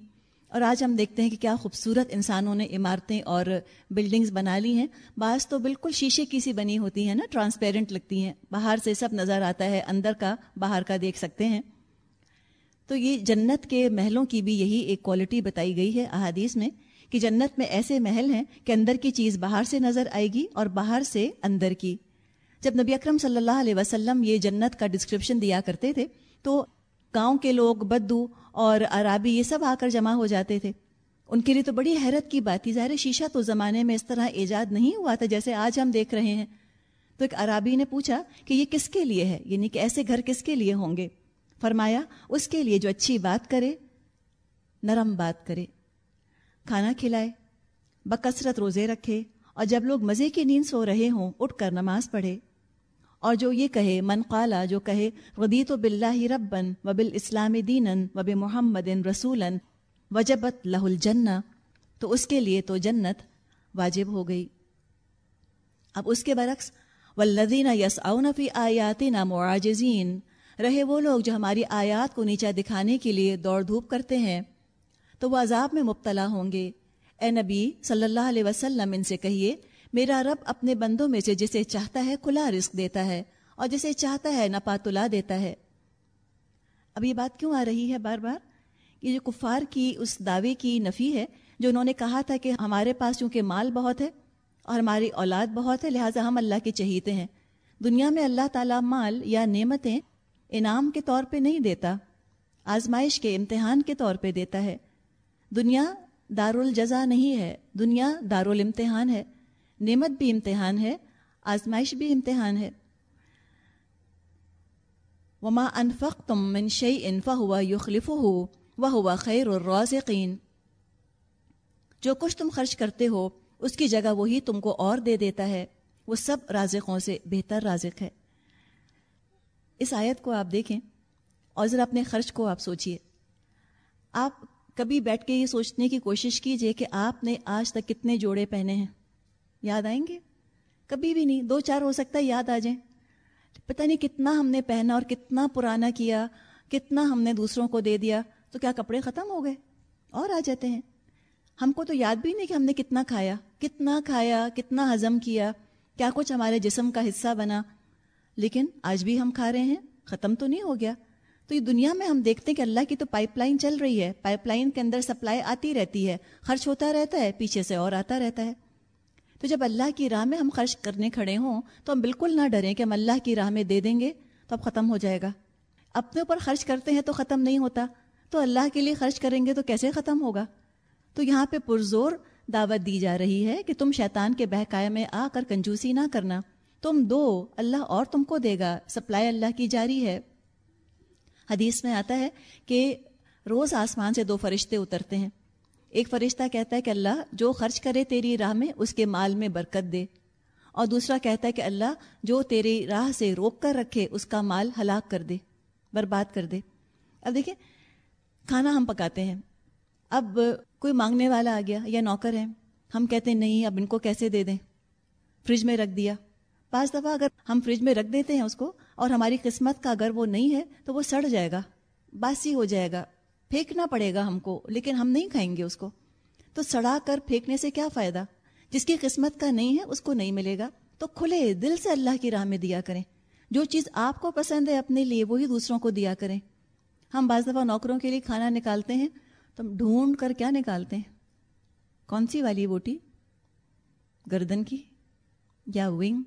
اور آج ہم دیکھتے ہیں کہ کیا خوبصورت انسانوں نے عمارتیں اور بلڈنگز بنا لی ہیں۔ بعض تو بالکل شیشے کی سی بنی ہوتی ہیں نا ٹرانسپیرنٹ لگتی ہیں۔ باہر سے سب نظر آتا ہے، اندر کا، باہر کا دیکھ سکتے ہیں۔ تو یہ جنت کے محلوں کی بھی یہی ایک کوالٹی بتائی گئی ہے احادیث میں کہ جنت میں ایسے محل ہیں کہ اندر کی چیز باہر سے نظر آئے گی اور باہر سے اندر کی۔ جب نبی اکرم صلی اللہ علیہ وسلم یہ جنت کا ڈسکرپشن دیا کرتے تھے تو گاؤں کے لوگ بدو اور عرابی یہ سب آ کر جمع ہو جاتے تھے۔ ان کے لیے تو بڑی حیرت کی بات تھی۔ ظاہر شیشہ تو زمانے میں اس طرح ایجاد نہیں ہوا تھا جیسے آج ہم دیکھ رہے ہیں۔ تو ایک عرابی نے پوچھا کہ یہ کس کے لیے ہے؟ یعنی کہ ایسے گھر کس کے لیے ہوں گے؟ فرمایا، اس کے لیے جو اچھی بات کرے، نرم بات کرے۔ کھانا کھلائے، بکثرت روزے رکھے اور جب لوگ مزے کی نیند سو رہے ہوں، اٹھ کر نماز پڑھے۔ اور جو یہ کہے، من قالا جو کہے ردیت و بلّہ ربن و بال اسلام دین و بے محمد رسول وجبت لہ الجن تو اس کے لیے تو جنت واجب ہو گئی۔ اب اس کے برعکس ولدین یس اونفی آیات نا معاجزین، رہے وہ لوگ جو ہماری آیات کو نیچا دکھانے کے لیے دوڑ دھوپ کرتے ہیں، تو وہ عذاب میں مبتلا ہوں گے۔ اے نبی صلی اللہ علیہ وسلم ان سے کہیے میرا رب اپنے بندوں میں سے جسے چاہتا ہے کھلا رزق دیتا ہے اور جسے چاہتا ہے نپاتلا دیتا ہے۔ اب یہ بات کیوں آ رہی ہے بار بار؟ یہ جو کفار کی اس دعوے کی نفی ہے، جو انہوں نے کہا تھا کہ ہمارے پاس چونکہ مال بہت ہے اور ہماری اولاد بہت ہے، لہٰذا ہم اللہ کے چہیتے ہیں۔ دنیا میں اللہ تعالیٰ مال یا نعمتیں انعام کے طور پہ نہیں دیتا، آزمائش کے امتحان کے طور پہ دیتا ہے۔ دنیا دار الجزا نہیں ہے، دنیا دار الامتحان ہے۔ نعمت بھی امتحان ہے، آزمائش بھی امتحان ہے۔ وما انفق تم منشی انفا ہوا یخلف ہو وہ ہوا خیر اور جو کچھ تم خرچ کرتے ہو، اس کی جگہ وہی تم کو اور دے دیتا ہے۔ وہ سب رازقوں سے بہتر رازق ہے۔ اس آیت کو آپ دیکھیں اور ذرا اپنے خرچ کو آپ سوچئے۔ آپ کبھی بیٹھ کے یہ سوچنے کی کوشش کیجیے کہ آپ نے آج تک کتنے جوڑے پہنے ہیں۔ یاد آئیں گے؟ کبھی بھی نہیں، دو چار ہو سکتا ہے یاد آ جائیں۔ پتہ نہیں کتنا ہم نے پہنا اور کتنا پرانا کیا، کتنا ہم نے دوسروں کو دے دیا، تو کیا کپڑے ختم ہو گئے؟ اور آ جاتے ہیں۔ ہم کو تو یاد بھی نہیں کہ ہم نے کتنا کھایا کتنا کھایا، کتنا ہضم کیا کیا کچھ ہمارے جسم کا حصہ بنا۔ لیکن آج بھی ہم کھا رہے ہیں، ختم تو نہیں ہو گیا۔ تو یہ دنیا میں ہم دیکھتے ہیں کہ اللہ کی تو پائپ لائن چل رہی ہے۔ پائپ لائن کے اندر سپلائی آتی رہتی ہے، خرچ ہوتا رہتا ہے، پیچھے سے اور آتا رہتا ہے۔ تو جب اللہ کی راہ میں ہم خرچ کرنے کھڑے ہوں تو ہم بالکل نہ ڈریں کہ ہم اللہ کی راہ میں دے دیں گے، تو اب ختم ہو جائے گا۔ اپنے اوپر خرچ کرتے ہیں تو ختم نہیں ہوتا، تو اللہ کے لیے خرچ کریں گے تو کیسے ختم ہوگا؟ تو یہاں پہ پرزور دعوت دی جا رہی ہے کہ تم شیطان کے بہکائے میں آ کر کنجوسی نہ کرنا۔ تم دو، اللہ اور تم کو دے گا، سپلائی اللہ کی جاری ہے۔ حدیث میں آتا ہے کہ روز آسمان سے دو فرشتے اترتے ہیں۔ ایک فرشتہ کہتا ہے کہ اللہ جو خرچ کرے تیری راہ میں، اس کے مال میں برکت دے۔ اور دوسرا کہتا ہے کہ اللہ جو تیری راہ سے روک کر رکھے، اس کا مال ہلاک کر دے، برباد کر دے۔ اب دیکھیں، کھانا ہم پکاتے ہیں۔ اب کوئی مانگنے والا آ گیا یا نوکر ہے ہم کہتے ہیں نہیں، اب ان کو کیسے دے دیں؟ فریج میں رکھ دیا۔ بعض دفعہ اگر ہم فریج میں رکھ دیتے ہیں اس کو اور ہماری قسمت کا اگر وہ نہیں ہے تو وہ سڑ جائے گا، باسی ہو جائے گا۔ پھینکنا پڑے گا ہم کو، لیکن ہم نہیں کھائیں گے اس کو۔ تو سڑا کر پھینکنے سے کیا فائدہ؟ جس کی قسمت کا نہیں ہے، اس کو نہیں ملے گا۔ تو کھلے دل سے اللہ کی راہ میں دیا کریں۔ جو چیز آپ کو پسند ہے اپنے لیے، وہی دوسروں کو دیا کریں۔ ہم بعض دفعہ نوکروں کے لیے کھانا نکالتے ہیں، تو ہم ڈھونڈ کر کیا نکالتے ہیں؟ کون سی والی بوٹی؟ گردن کی یا ونگ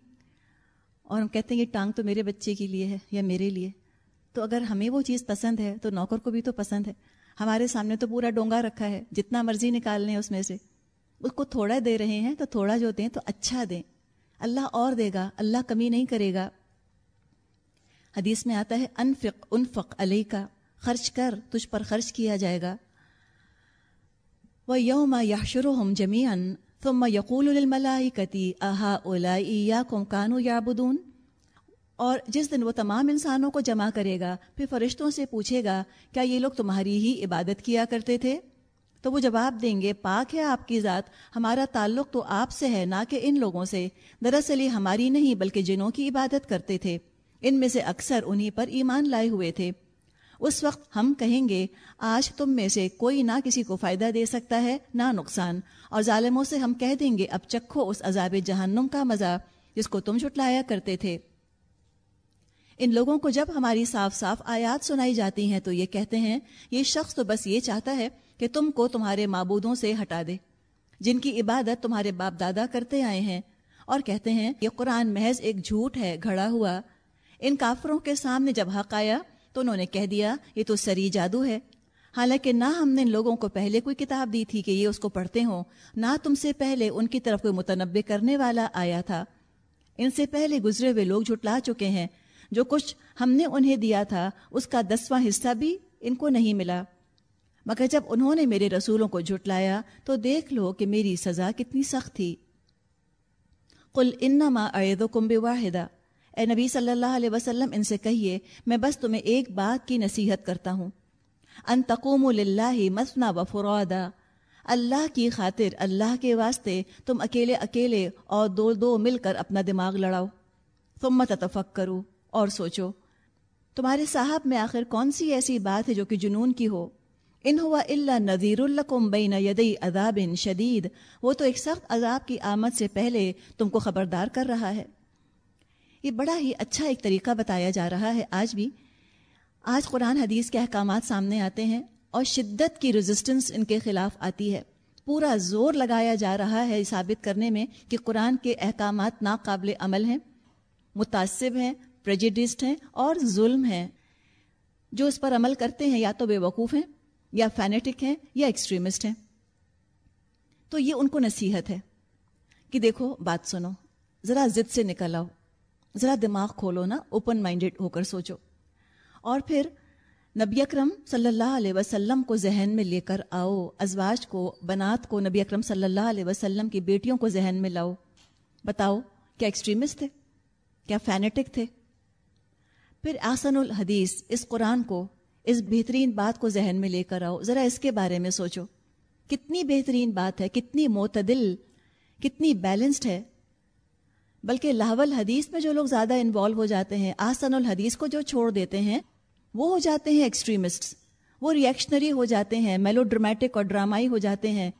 اور ہم کہتے ہیں، یہ ٹانگ تو میرے بچے کے لیے ہے یا میرے لیے۔ تو اگر ہمیں وہ چیز پسند ہے تو نوکر کو بھی تو پسند ہے۔ ہمارے سامنے تو پورا ڈونگا رکھا ہے، جتنا مرضی نکال لیں اس میں سے۔ اس کو تھوڑا دے رہے ہیں تو تھوڑا جو دیں تو اچھا دیں۔ اللہ اور دے گا، اللہ کمی نہیں کرے گا۔ حدیث میں آتا ہے، انفق انفق علیہ کا خرچ کر، تجھ پر خرچ کیا جائے گا۔ وہ یوم یاشر ہم جمیان تم یقول الملائی کتی احا اولا یا کم کانو یا بدون اور جس دن وہ تمام انسانوں کو جمع کرے گا، پھر فرشتوں سے پوچھے گا، کیا یہ لوگ تمہاری ہی عبادت کیا کرتے تھے؟ تو وہ جواب دیں گے، پاک ہے آپ کی ذات، ہمارا تعلق تو آپ سے ہے، نہ کہ ان لوگوں سے۔ دراصل یہ ہماری نہیں، بلکہ جنوں کی عبادت کرتے تھے۔ ان میں سے اکثر انہی پر ایمان لائے ہوئے تھے۔ اس وقت ہم کہیں گے، آج تم میں سے کوئی نہ کسی کو فائدہ دے سکتا ہے، نہ نقصان۔ اور ظالموں سے ہم کہہ دیں گے، اب چکھو اس عذاب جہنم کا مزہ، جس کو تم چھٹلایا کرتے تھے۔ ان لوگوں کو جب ہماری صاف صاف آیات سنائی جاتی ہیں تو یہ کہتے ہیں، یہ شخص تو بس یہ چاہتا ہے کہ تم کو تمہارے معبودوں سے ہٹا دے، جن کی عبادت تمہارے باپ دادا کرتے آئے ہیں۔ اور کہتے ہیں، یہ قرآن محض ایک جھوٹ ہے، گھڑا ہوا۔ ان کافروں کے سامنے جب حق آیا تو انہوں نے کہہ دیا، یہ تو سری جادو ہے۔ حالانکہ نہ ہم نے ان لوگوں کو پہلے کوئی کتاب دی تھی کہ یہ اس کو پڑھتے ہوں، نہ تم سے پہلے ان کی طرف کوئی متنبع کرنے والا آیا تھا۔ ان سے پہلے گزرے ہوئے لوگ جھٹلا چکے ہیں۔ جو کچھ ہم نے انہیں دیا تھا، اس کا دسواں حصہ بھی ان کو نہیں ملا۔ مگر جب انہوں نے میرے رسولوں کو جھٹلایا، تو دیکھ لو کہ میری سزا کتنی سخت تھی۔ کل انما اعید و کمب واحدہ اے نبی صلی اللہ علیہ وسلم، ان سے کہیے، میں بس تمہیں ایک بات کی نصیحت کرتا ہوں۔ ان تقوم للہ مسنا و فرادا اللہ کی خاطر، اللہ کے واسطے تم اکیلے اکیلے اور دو دو مل کر اپنا دماغ لڑاؤ۔ تم مت کرو اور سوچو، تمہارے صاحب میں آخر کون سی ایسی بات ہے جو کہ جنون کی ہو؟ ان ہوا اللہ نذیر القم بین یدئی عذاب شدید، وہ تو ایک سخت عذاب کی آمد سے پہلے تم کو خبردار کر رہا ہے۔ یہ بڑا ہی اچھا ایک طریقہ بتایا جا رہا ہے آج بھی۔ آج قرآن حدیث کے احکامات سامنے آتے ہیں اور شدت کی ریزسٹنس ان کے خلاف آتی ہے۔ پورا زور لگایا جا رہا ہے ثابت کرنے میں کہ قرآن کے احکامات ناقابل عمل ہیں متاثب ہیں پریجڈسٹ ہیں اور ظلم ہیں، جو اس پر عمل کرتے ہیں یا تو بے وقوف ہیں، یا فینیٹک ہیں، یا ایکسٹریمسٹ ہیں۔ تو یہ ان کو نصیحت ہے کہ دیکھو، بات سنو، ذرا ضد سے نکل آؤ، ذرا دماغ کھولو نا اوپن مائنڈیڈ ہو کر سوچو۔ اور پھر نبی اکرم صلی اللہ علیہ وسلم کو ذہن میں لے کر آؤ، ازواج کو، بنات کو نبی اکرم صلی اللہ علیہ وسلم کی بیٹیوں کو ذہن میں لاؤ۔ بتاؤ، کیا ایکسٹریمسٹ تھے؟ کیا فینیٹک تھے؟ پھر آسن الحدیث اس قرآن کو، اس بہترین بات کو ذہن میں لے کر آؤ۔ ذرا اس کے بارے میں سوچو۔ کتنی بہترین بات ہے، کتنی معتدل، کتنی بیلنسڈ ہے۔ بلکہ لاہول حدیث میں جو لوگ زیادہ انوالو ہو جاتے ہیں، آسن الحدیث کو جو چھوڑ دیتے ہیں، وہ ہو جاتے ہیں ایکسٹریمسٹ وہ ریئیکشنری ہو جاتے ہیں میلو ڈرمیٹک اور ڈرامائی ہو جاتے ہیں۔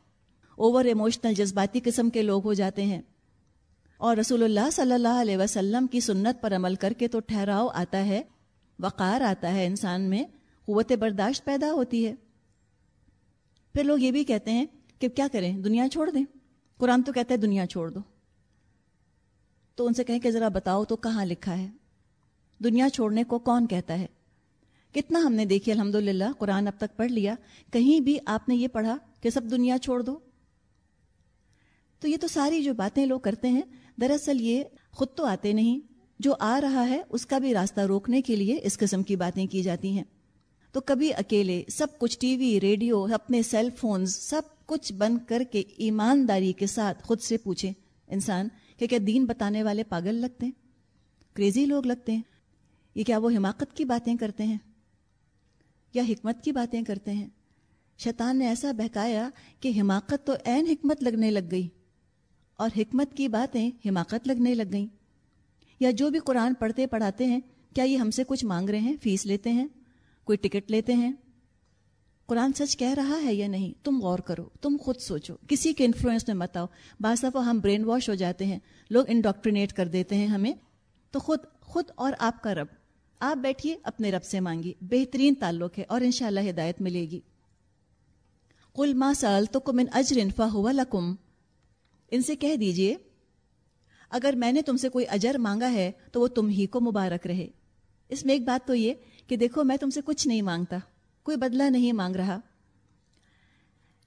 اوور ایموشنل جذباتی قسم کے لوگ ہو جاتے ہیں۔ اور رسول اللہ صلی اللہ علیہ وسلم کی سنت پر عمل کر کے تو ٹھہراؤ آتا ہے، وقار آتا ہے انسان میں، قوت برداشت پیدا ہوتی ہے۔ پھر لوگ یہ بھی کہتے ہیں کہ کیا کریں، دنیا چھوڑ دیں۔ قرآن تو کہتا ہے دنیا چھوڑ دو۔ تو ان سے کہیں کہ ذرا بتاؤ تو کہاں لکھا ہے؟ دنیا چھوڑنے کو کون کہتا ہے؟ کتنا ہم نے دیکھی الحمد للہ قرآن اب تک پڑھ لیا۔ کہیں بھی آپ نے یہ پڑھا کہ سب دنیا چھوڑ دو؟ تو یہ تو ساری جو باتیں لوگ کرتے ہیں دراصل یہ خود تو آتے نہیں، جو آ رہا ہے، اس کا بھی راستہ روکنے کے لیے اس قسم کی باتیں کی جاتی ہیں۔ تو کبھی اکیلے سب کچھ ٹی وی، ریڈیو، اپنے سیل فونز، سب کچھ بند کر کے ایمانداری کے ساتھ خود سے پوچھیں، انسان کہ کیا دین بتانے والے پاگل لگتے ہیں؟ کریزی لوگ لگتے ہیں؟ یہ کیا وہ حماقت کی باتیں کرتے ہیں؟ یا حکمت کی باتیں کرتے ہیں؟ شیطان نے ایسا بہکایا کہ حماقت تو عین حکمت لگنے لگ گئی۔ اور حکمت کی باتیں حماقت لگنے لگ گئیں۔ یا جو بھی قرآن پڑھتے پڑھاتے ہیں، کیا یہ ہم سے کچھ مانگ رہے ہیں؟ فیس لیتے ہیں؟ کوئی ٹکٹ لیتے ہیں؟ قرآن سچ کہہ رہا ہے یا نہیں؟ تم غور کرو، تم خود سوچو۔ کسی کے انفلوئنس میں مت آؤ۔ بعض دفعہ ہم برین واش ہو جاتے ہیں۔ لوگ انڈاکٹرینیٹ کر دیتے ہیں ہمیں۔ تو خود خود اور آپ کا رب۔ آپ بیٹھیے، اپنے رب سے مانگی۔ بہترین تعلق ہے اور انشاءاللہ ہدایت ملے گی۔ کل ما سال تو کم ان اجر انفا ہوا لکم ان سے کہہ دیجیے، اگر میں نے تم سے کوئی اجر مانگا ہے تو وہ تم ہی کو مبارک رہے۔ اس میں ایک بات تو یہ کہ دیکھو، میں تم سے کچھ نہیں مانگتا، کوئی بدلہ نہیں مانگ رہا۔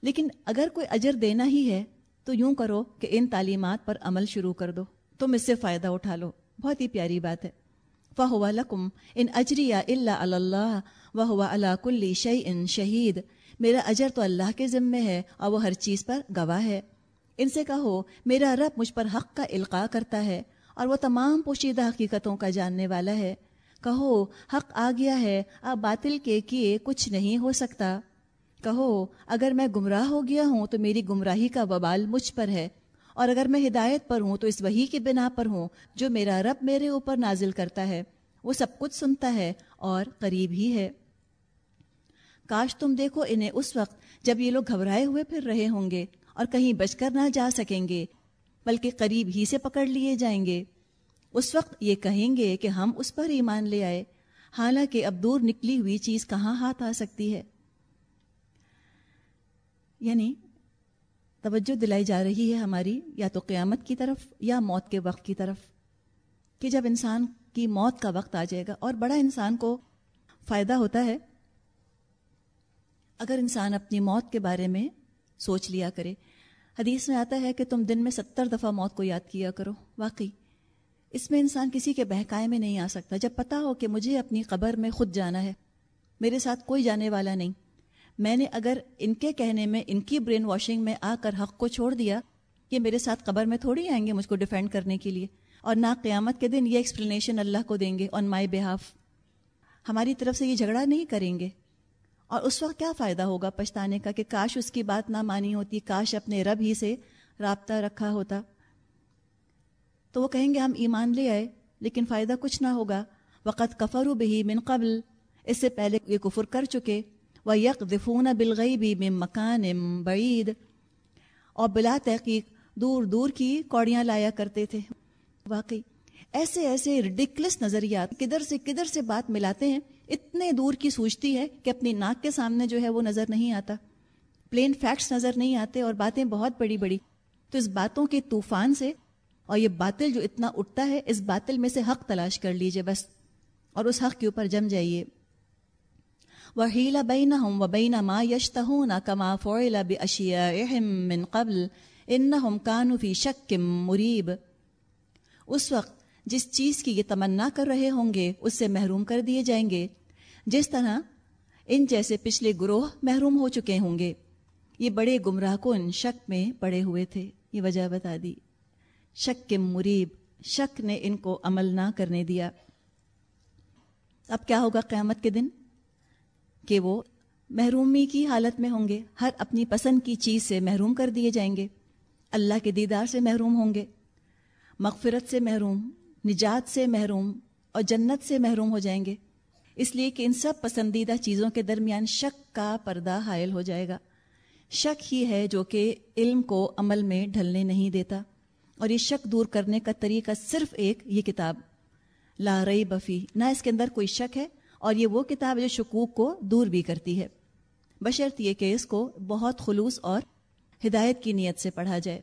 لیکن اگر کوئی اجر دینا ہی ہے تو یوں کرو کہ ان تعلیمات پر عمل شروع کر دو۔ تم اس سے فائدہ اٹھا لو۔ بہت ہی پیاری بات ہے۔ فہو لکم ان اجری اللہ اللہ و اللہ کل شعی ان شہید میرا اجر تو اللہ کے ذمے ہے اور وہ ہر چیز پر گواہ ہے۔ ان سے کہو، میرا رب مجھ پر حق کا القاع کرتا ہے اور وہ تمام پوشیدہ حقیقتوں کا جاننے والا ہے۔ کہو، حق آ گیا ہے، اب باطل کے کیے کچھ نہیں ہو سکتا۔ کہو، اگر میں گمراہ ہو گیا ہوں تو میری گمراہی کا وبال مجھ پر ہے۔ اور اگر میں ہدایت پر ہوں تو اس وہی کی بنا پر ہوں جو میرا رب میرے اوپر نازل کرتا ہے۔ وہ سب کچھ سنتا ہے اور قریب ہی ہے۔ کاش تم دیکھو انہیں اس وقت جب یہ لوگ گھبرائے ہوئے پھر رہے ہوں گے۔ اور کہیں بچ کر نہ جا سکیں گے، بلکہ قریب ہی سے پکڑ لیے جائیں گے۔ اس وقت یہ کہیں گے کہ ہم اس پر ایمان لے آئے، حالانکہ اب دور نکلی ہوئی چیز کہاں ہاتھ آ سکتی ہے؟ یعنی توجہ دلائی جا رہی ہے ہماری یا تو قیامت کی طرف یا موت کے وقت کی طرف، کہ جب انسان کی موت کا وقت آ جائے گا اور بڑا انسان کو فائدہ ہوتا ہے۔ اگر انسان اپنی موت کے بارے میں سوچ لیا کرے۔ حدیث میں آتا ہے کہ تم دن میں ستر دفعہ موت کو یاد کیا کرو۔ واقعی، اس میں انسان کسی کے بہکائے میں نہیں آ سکتا۔ جب پتا ہو کہ مجھے اپنی قبر میں خود جانا ہے، میرے ساتھ کوئی جانے والا نہیں۔ میں نے اگر ان کے کہنے میں، ان کی برین واشنگ میں آ کر حق کو چھوڑ دیا کہ میرے ساتھ قبر میں تھوڑی آئیں گے مجھ کو ڈیفینڈ کرنے کے لیے۔ اور نہ قیامت کے دن یہ ایکسپلینیشن اللہ کو دیں گے آن مائی بہاف ہماری طرف سے یہ جھگڑا نہیں کریں گے۔ اور اس وقت کیا فائدہ ہوگا پچھتانے کا کہ کاش اس کی بات نہ مانی ہوتی، کاش اپنے رب ہی سے رابطہ رکھا ہوتا۔ تو وہ کہیں گے ہم ایمان لے آئے، لیکن فائدہ کچھ نہ ہوگا۔ وقت کفر بہی من قبل، اس سے پہلے یہ کفر کر چکے۔ وہ یک دفون بلغئی میں مکان بعید۔ اور بلا تحقیق دور دور کی کوڑیاں لایا کرتے تھے۔ واقعی ایسے ایسے ریڈیکلس نظریات کدھر سے کدھر سے بات ملاتے ہیں۔ اتنے دور کی سوچتی ہے کہ اپنی ناک کے سامنے جو ہے وہ نظر نہیں آتا۔ پلین فیکٹس نظر نہیں آتے اور باتیں بہت بڑی بڑی۔ تو اس باتوں کے طوفان سے اور یہ باطل جو اتنا اٹھتا ہے، اس باطل میں سے حق تلاش کر لیجیے بس۔ اور اس حق کے اوپر جم جائیے۔ وحیلا بین ہم و بین ما یشت نہ کما فولا بے من قبل ان ہم کانو فی شک مریب اس وقت جس چیز کی یہ تمنا کر رہے ہوں گے، اس سے محروم کر دیے جائیں گے۔ جس طرح ان جیسے پچھلے گروہ محروم ہو چکے ہوں گے۔ یہ بڑے گمراہ کن شک میں پڑے ہوئے تھے۔ یہ وجہ بتا دی۔ شک کے مریب، شک نے ان کو عمل نہ کرنے دیا۔ اب کیا ہوگا قیامت کے دن؟ کہ وہ محرومی کی حالت میں ہوں گے۔ ہر اپنی پسند کی چیز سے محروم کر دیے جائیں گے۔ اللہ کے دیدار سے محروم ہوں گے۔ مغفرت سے محروم۔ نجات سے محروم اور جنت سے محروم ہو جائیں گے۔ اس لیے کہ ان سب پسندیدہ چیزوں کے درمیان شک کا پردہ حائل ہو جائے گا۔ شک ہی ہے جو کہ علم کو عمل میں ڈھلنے نہیں دیتا، اور یہ شک دور کرنے کا طریقہ صرف ایک، یہ کتاب۔ لا رئی بفی نہ اس کے اندر کوئی شک ہے، اور یہ وہ کتاب جو شکوک کو دور بھی کرتی ہے۔ بشرط یہ کہ اس کو بہت خلوص اور ہدایت کی نیت سے پڑھا جائے۔